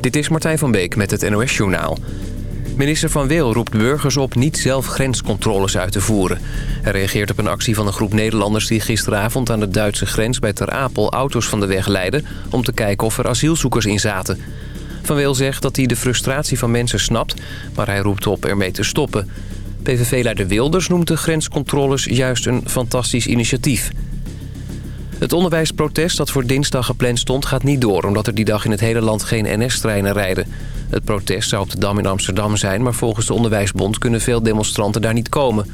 Dit is Martijn van Beek met het NOS Journaal. Minister Van Weel roept burgers op niet zelf grenscontroles uit te voeren. Hij reageert op een actie van een groep Nederlanders... die gisteravond aan de Duitse grens bij Ter Apel auto's van de weg leidden... om te kijken of er asielzoekers in zaten. Van Weel zegt dat hij de frustratie van mensen snapt... maar hij roept op ermee te stoppen. PVV-leider Wilders noemt de grenscontroles juist een fantastisch initiatief... Het onderwijsprotest dat voor dinsdag gepland stond gaat niet door... omdat er die dag in het hele land geen NS-treinen rijden. Het protest zou op de Dam in Amsterdam zijn... maar volgens de Onderwijsbond kunnen veel demonstranten daar niet komen.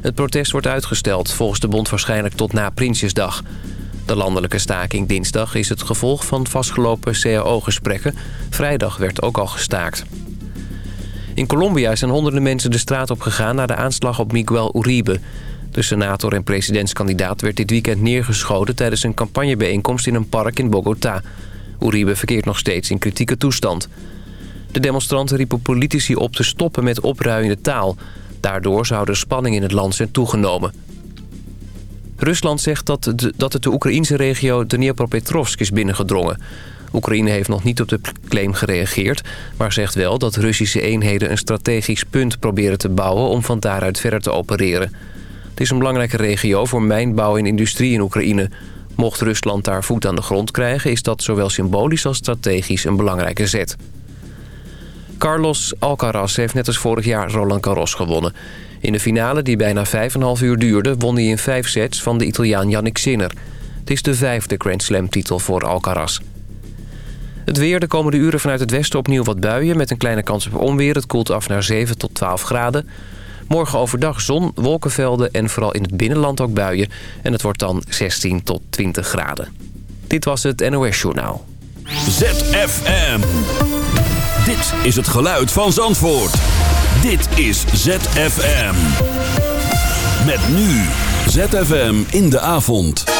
Het protest wordt uitgesteld, volgens de bond waarschijnlijk tot na Prinsjesdag. De landelijke staking dinsdag is het gevolg van vastgelopen CAO-gesprekken. Vrijdag werd ook al gestaakt. In Colombia zijn honderden mensen de straat op gegaan... na de aanslag op Miguel Uribe... De senator en presidentskandidaat werd dit weekend neergeschoten... tijdens een campagnebijeenkomst in een park in Bogota. Uribe verkeert nog steeds in kritieke toestand. De demonstranten riepen politici op te stoppen met opruiende taal. Daardoor zou de spanning in het land zijn toegenomen. Rusland zegt dat, dat het de Oekraïnse regio Dnipropetrovsk is binnengedrongen. Oekraïne heeft nog niet op de claim gereageerd... maar zegt wel dat Russische eenheden een strategisch punt proberen te bouwen... om van daaruit verder te opereren. Is een belangrijke regio voor mijnbouw en industrie in Oekraïne. Mocht Rusland daar voet aan de grond krijgen... is dat zowel symbolisch als strategisch een belangrijke zet. Carlos Alcaraz heeft net als vorig jaar Roland Garros gewonnen. In de finale, die bijna 5,5 uur duurde... won hij in vijf sets van de Italiaan Yannick Sinner. Het is de vijfde Grand Slam-titel voor Alcaraz. Het weer de komende uren vanuit het westen opnieuw wat buien... met een kleine kans op onweer. Het koelt af naar 7 tot 12 graden. Morgen overdag zon, wolkenvelden en vooral in het binnenland ook buien. En het wordt dan 16 tot 20 graden. Dit was het NOS Journaal. ZFM. Dit is het geluid van Zandvoort. Dit is ZFM. Met nu ZFM in de avond.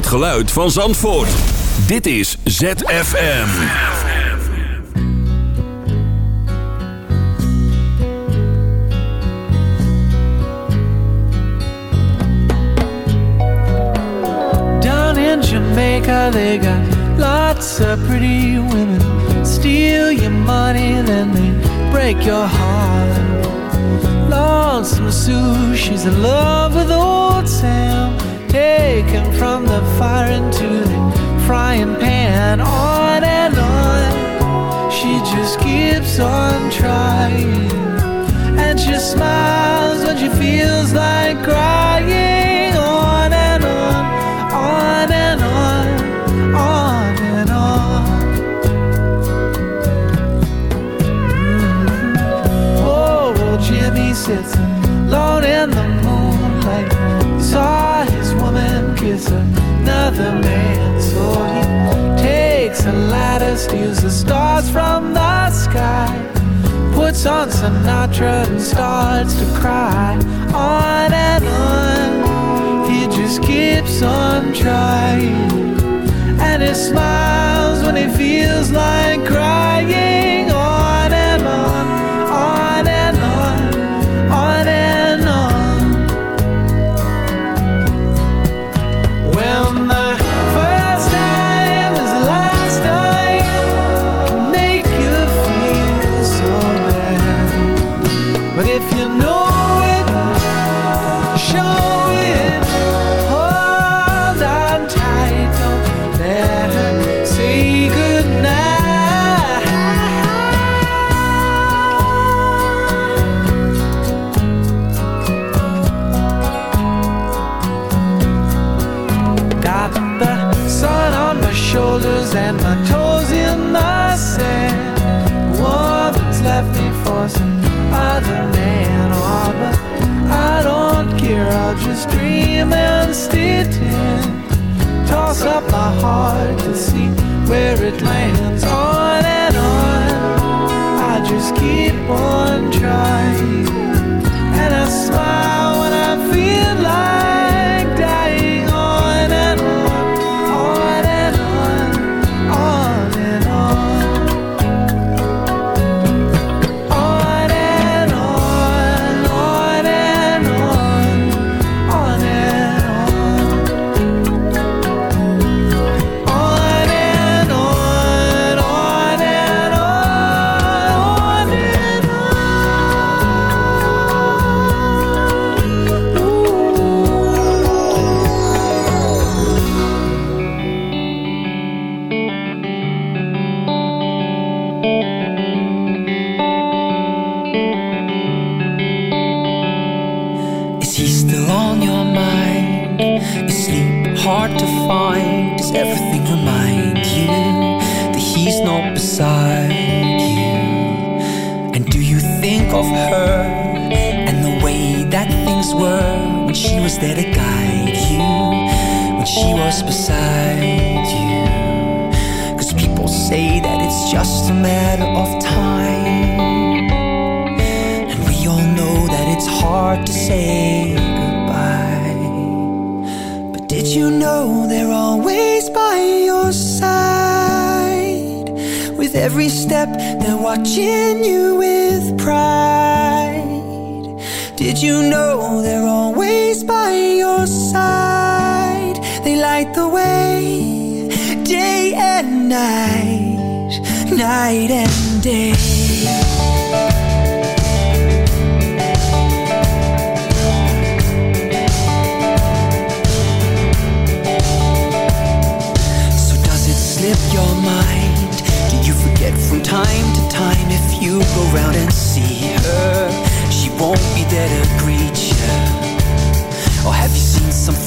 Het geluid van Zandvoort. Dit is ZFM. Down in Jamaica they got lots of pretty women. Steal your money then they break your heart. Lonesome she's in love with old Sam. Taken from the fire into the frying pan. On and on she just keeps on another man. So he takes a ladder, steals the stars from the sky, puts on Sinatra and starts to cry. On and on, he just keeps on trying. And he smiles when he feels like crying. Keep on trying and I smile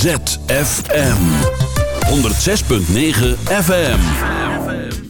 ZFM 106.9 FM.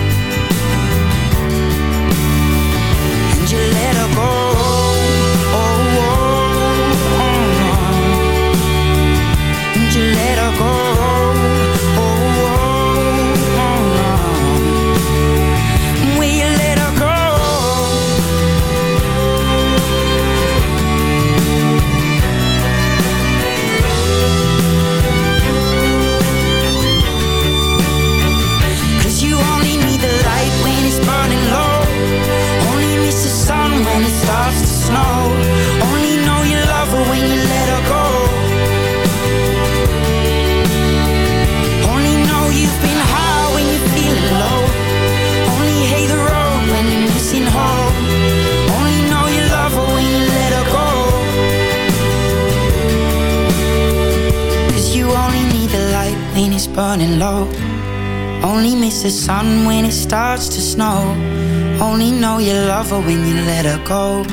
her when you let her go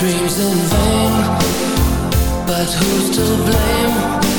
dreams in vain But who's to blame?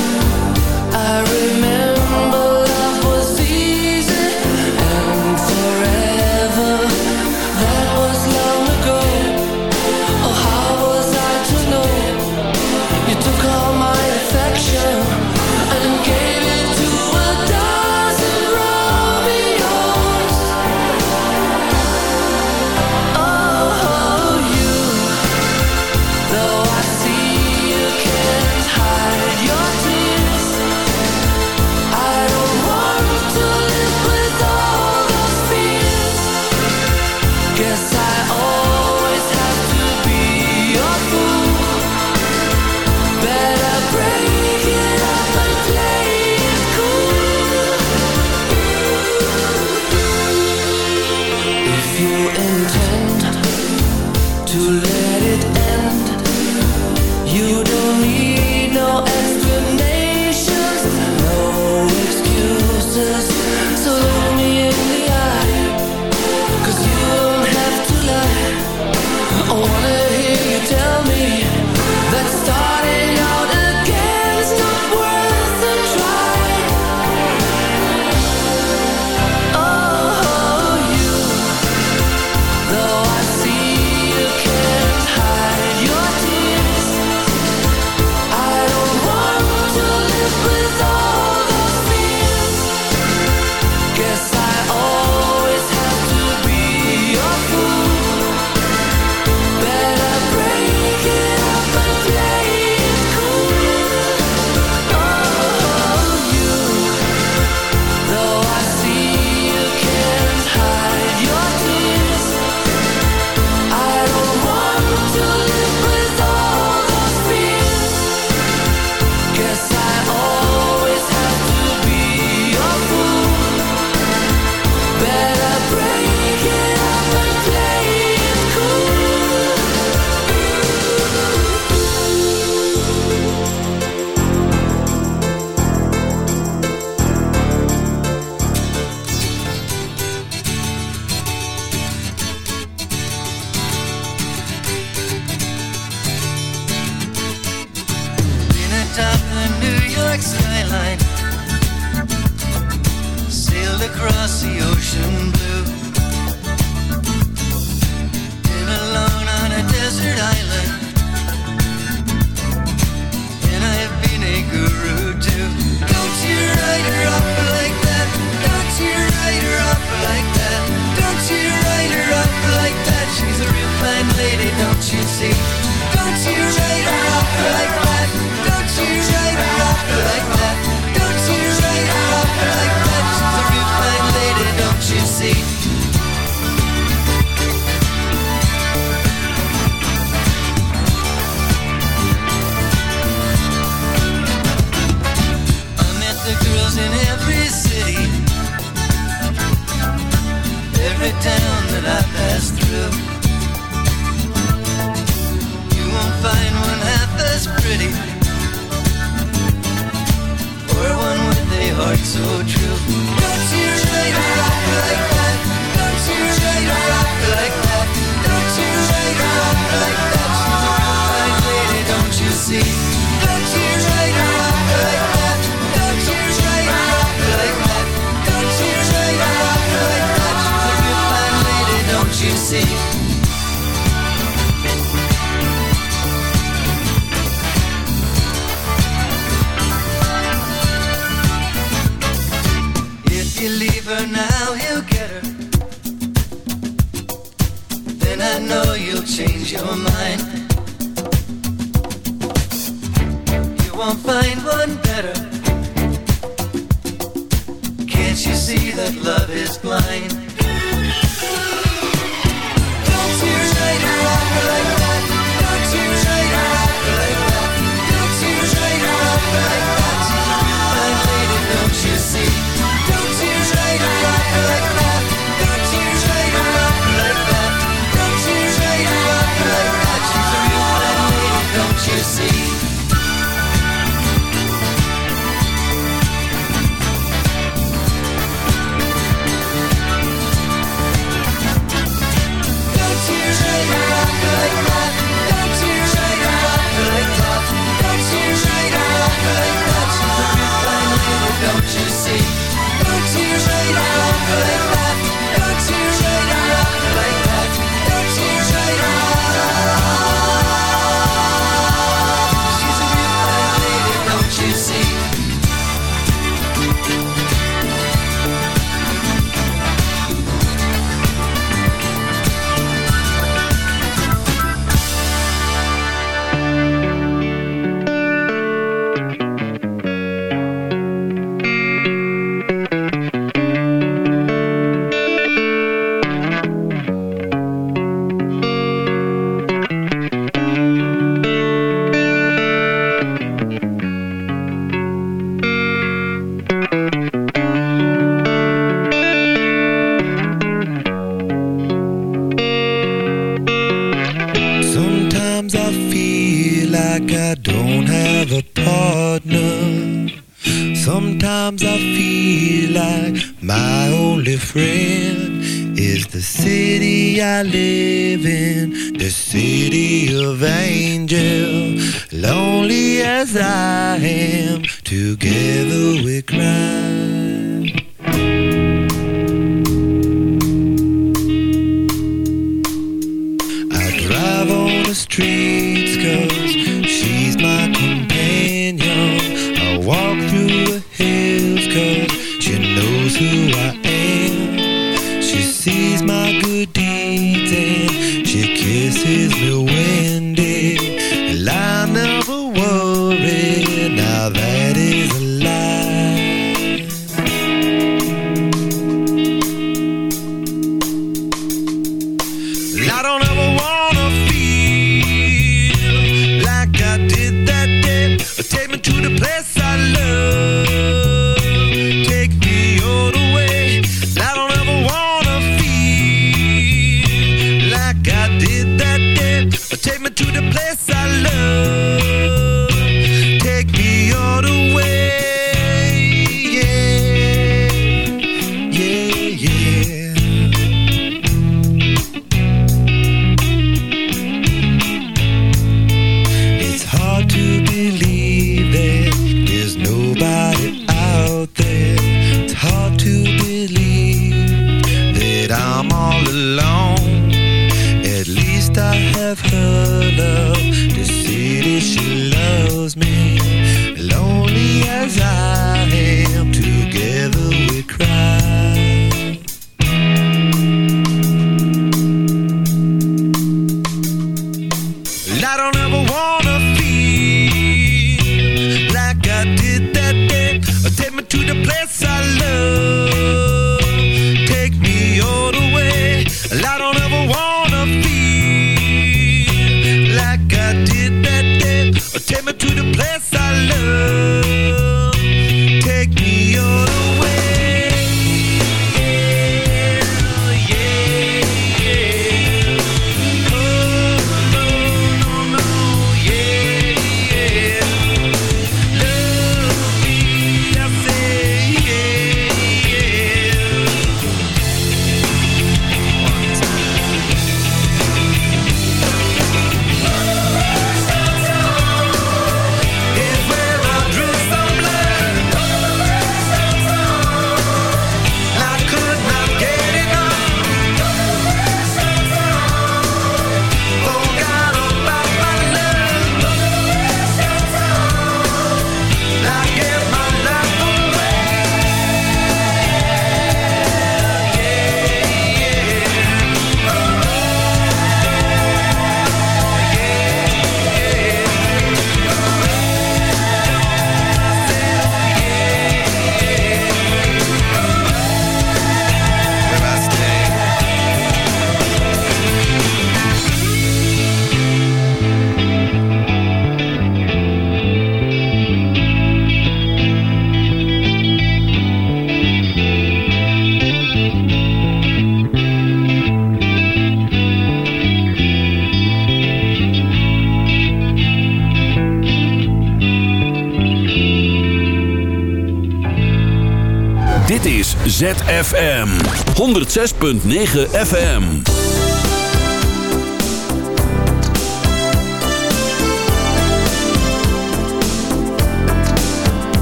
ZFM 106.9 FM.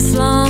Islam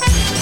yeah.